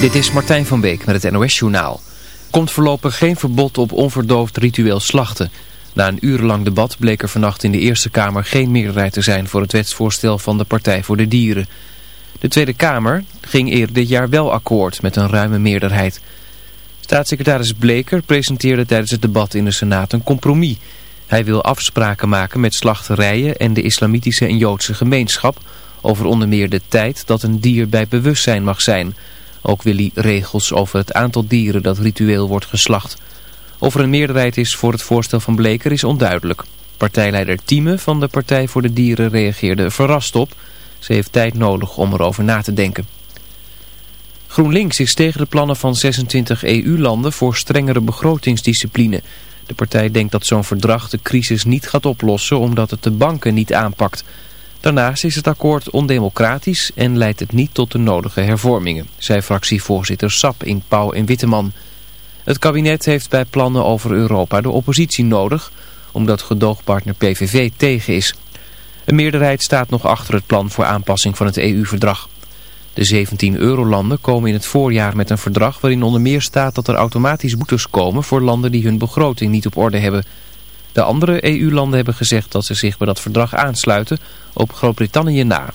Dit is Martijn van Beek met het NOS Journaal. Komt voorlopig geen verbod op onverdoofd ritueel slachten. Na een urenlang debat bleek er vannacht in de Eerste Kamer geen meerderheid te zijn voor het wetsvoorstel van de Partij voor de Dieren. De Tweede Kamer ging eerder dit jaar wel akkoord met een ruime meerderheid. Staatssecretaris Bleker presenteerde tijdens het debat in de Senaat een compromis. Hij wil afspraken maken met slachterijen en de islamitische en joodse gemeenschap over onder meer de tijd dat een dier bij bewustzijn mag zijn. Ook wil hij regels over het aantal dieren dat ritueel wordt geslacht. Of er een meerderheid is voor het voorstel van Bleker is onduidelijk. Partijleider Thieme van de Partij voor de Dieren reageerde verrast op. Ze heeft tijd nodig om erover na te denken. GroenLinks is tegen de plannen van 26 EU-landen voor strengere begrotingsdiscipline. De partij denkt dat zo'n verdrag de crisis niet gaat oplossen omdat het de banken niet aanpakt... Daarnaast is het akkoord ondemocratisch en leidt het niet tot de nodige hervormingen, zei fractievoorzitter Sap in Pauw en Witteman. Het kabinet heeft bij plannen over Europa de oppositie nodig, omdat gedoogpartner PVV tegen is. Een meerderheid staat nog achter het plan voor aanpassing van het EU-verdrag. De 17 eurolanden komen in het voorjaar met een verdrag waarin onder meer staat dat er automatisch boetes komen voor landen die hun begroting niet op orde hebben. De andere EU-landen hebben gezegd dat ze zich bij dat verdrag aansluiten op Groot-Brittannië na.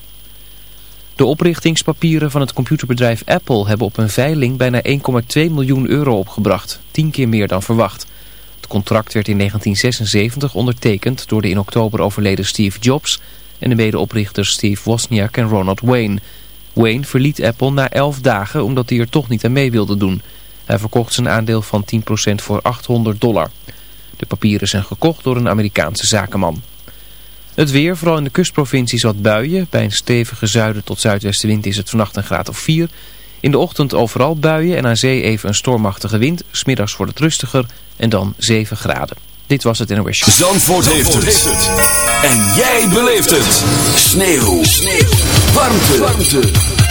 De oprichtingspapieren van het computerbedrijf Apple hebben op een veiling bijna 1,2 miljoen euro opgebracht. Tien keer meer dan verwacht. Het contract werd in 1976 ondertekend door de in oktober overleden Steve Jobs en de medeoprichters Steve Wozniak en Ronald Wayne. Wayne verliet Apple na 11 dagen omdat hij er toch niet aan mee wilde doen. Hij verkocht zijn aandeel van 10% voor 800 dollar. De papieren zijn gekocht door een Amerikaanse zakenman. Het weer, vooral in de kustprovincies wat buien. Bij een stevige zuiden tot zuidwestenwind is het vannacht een graad of 4. In de ochtend overal buien en aan zee even een stormachtige wind. Smiddags wordt het rustiger en dan 7 graden. Dit was het NOS Show. Zandvoort, heeft, het. En jij beleeft het. Sneeuw. Sneeuw. Warmte. Warmte.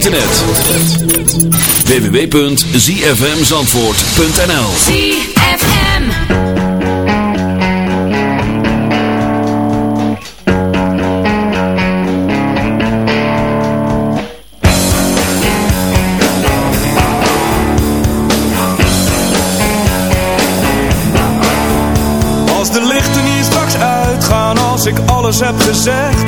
internet. www.zfmzandvoort.nl ZFM Als de lichten hier straks uitgaan, als ik alles heb gezegd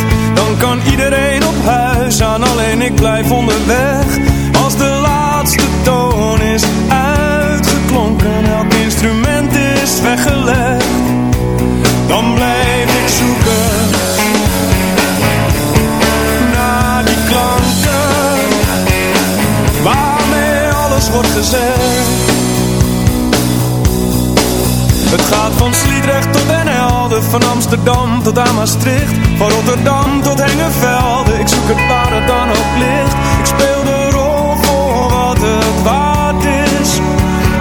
Het gaat van Slidrecht tot Den Helden, van Amsterdam tot aan Maastricht. Van Rotterdam tot Hengelvelde. ik zoek het waar het dan ook licht. Ik speel de rol voor wat het waard is,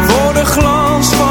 voor de glans van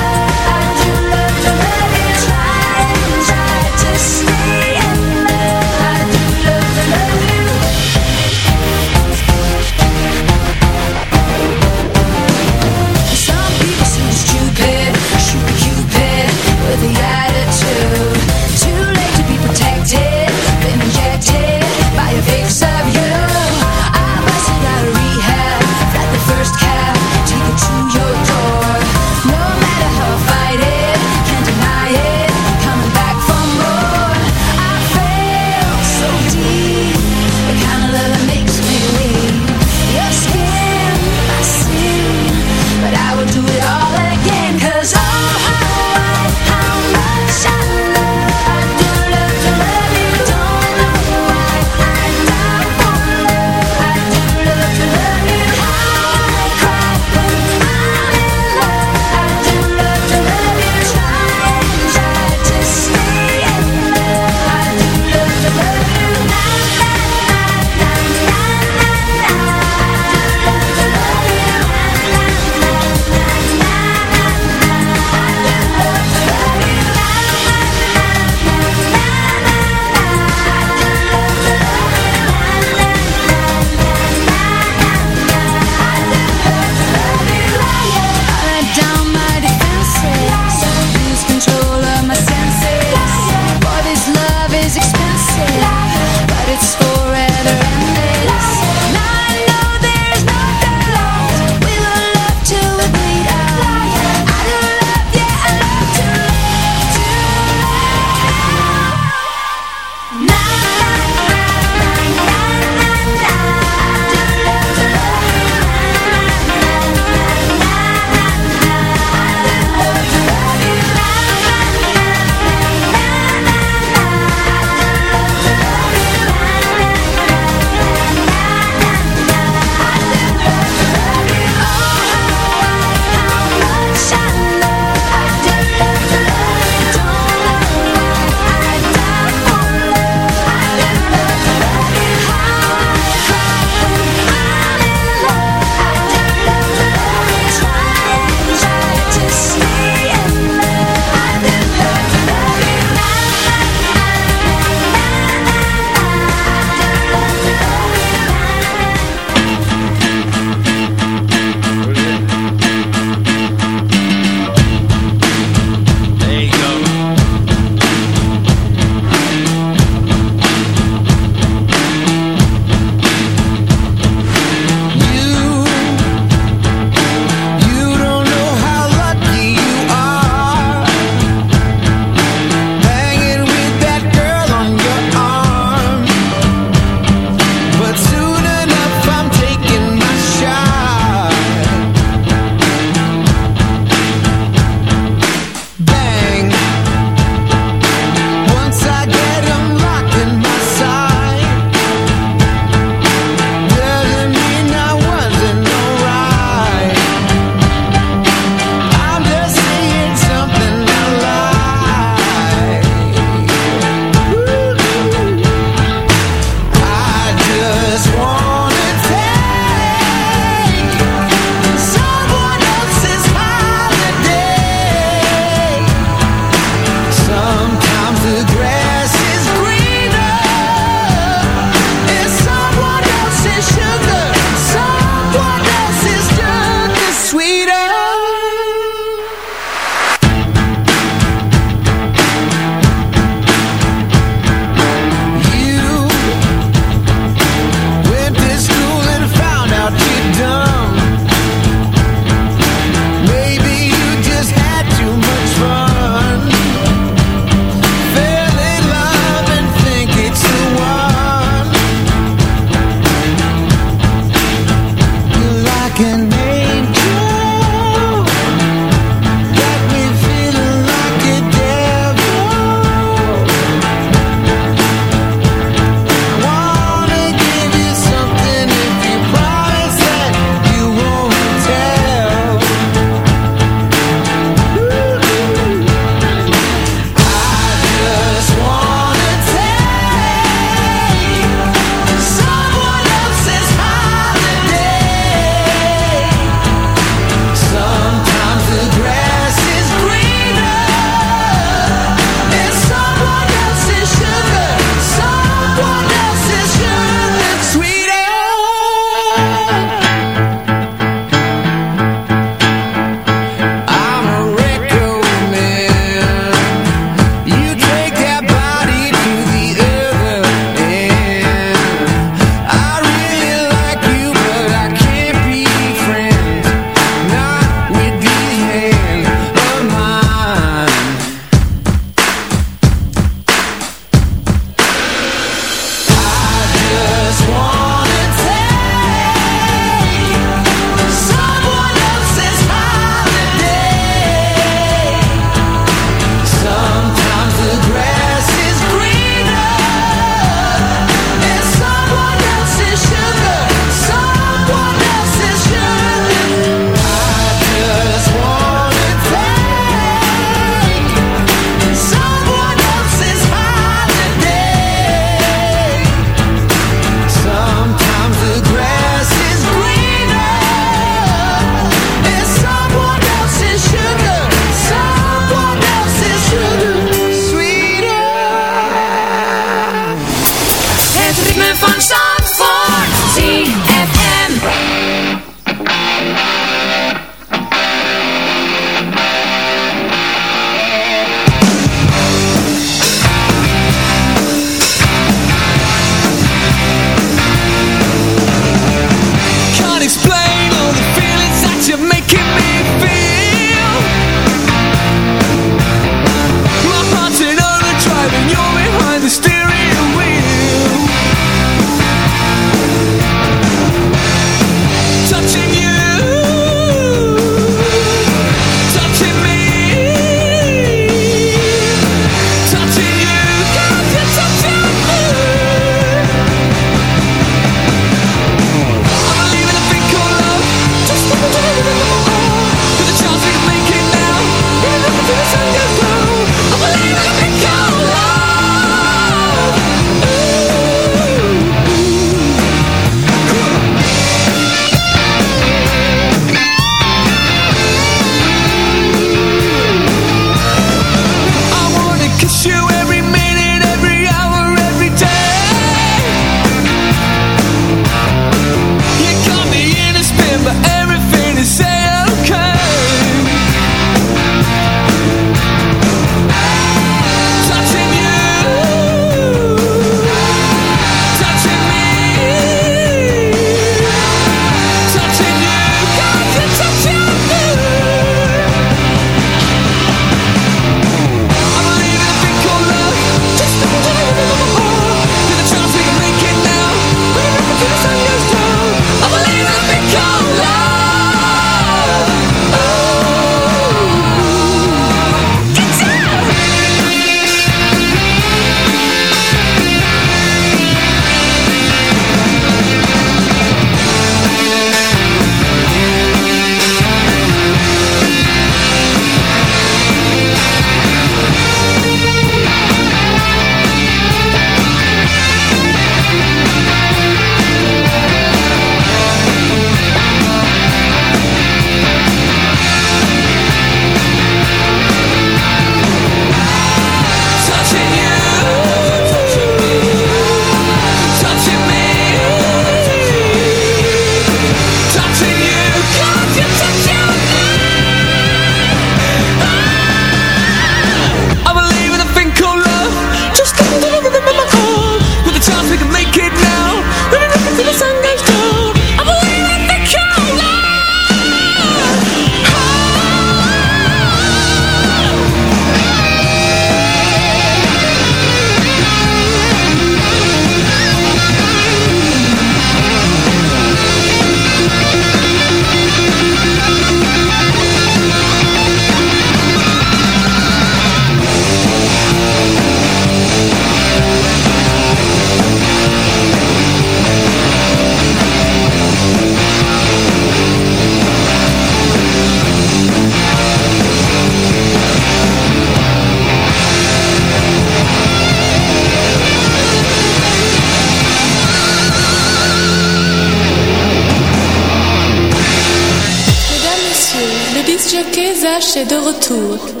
paysage est de retour.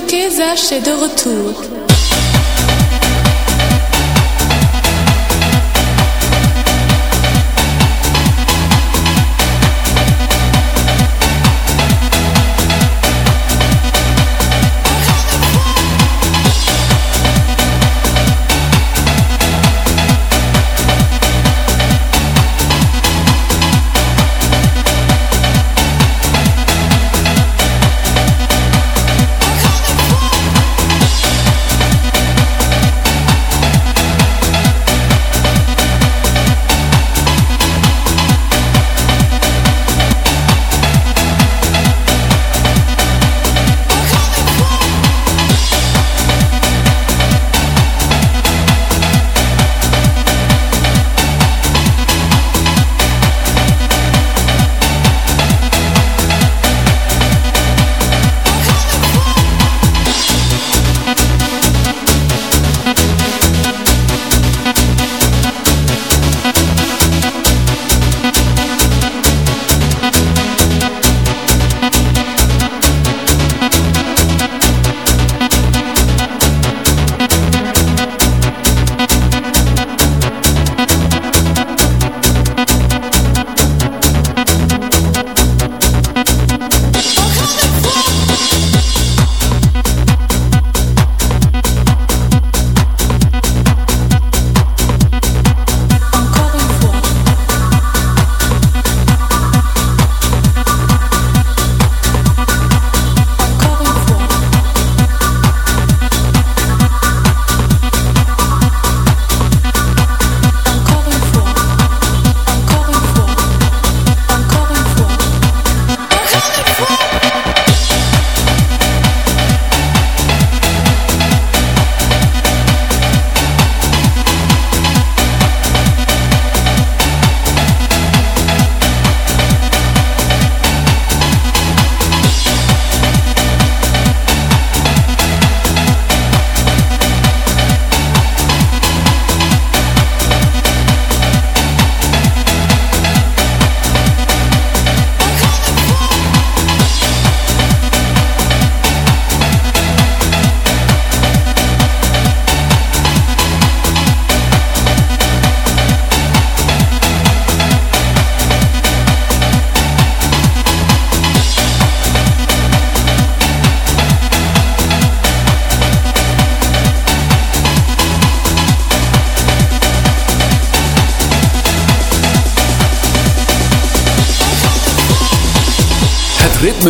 le Kesach est de retour.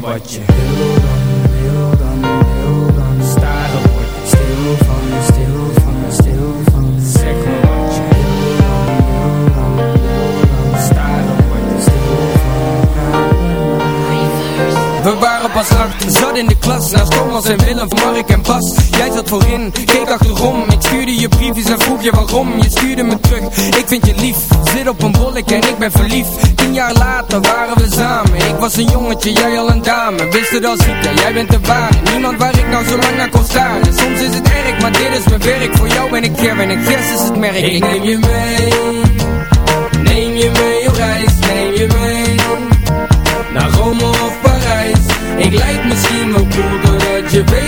Me wat je wil dan, wil dan, wil dan Staren word ik stil van, stil van, stil van. Zeg me wat je wil dan, wil dan, wil dan. Staren word ik stil van. We waren pas acht, zat in de klas. Naast Thomas en Willem, Mark en Bas. Jij zat voorin, keek achterom. Ik stuurde je briefjes en vroeg je waarom. Je stuurde me terug, ik vind je lief. Zit op een bollek en ik ben verliefd. Tien jaar later waren we samen Ik was een jongetje, jij al een dame. Wist het al ziek, jij bent de ware Niemand waar ik nou zo lang naar kon staren Soms is het erg, maar dit is mijn werk. Voor jou ben ik hier en ik gers is het merk. Ik neem je mee. Neem je mee op reis, neem je mee. Naar Rome of Parijs. Ik lijk misschien wel cool Doordat je weet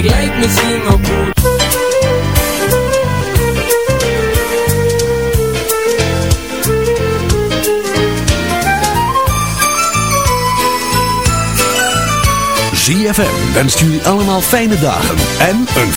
Ik lijk misschien wel cool ZFM wenst jullie allemaal fijne dagen en een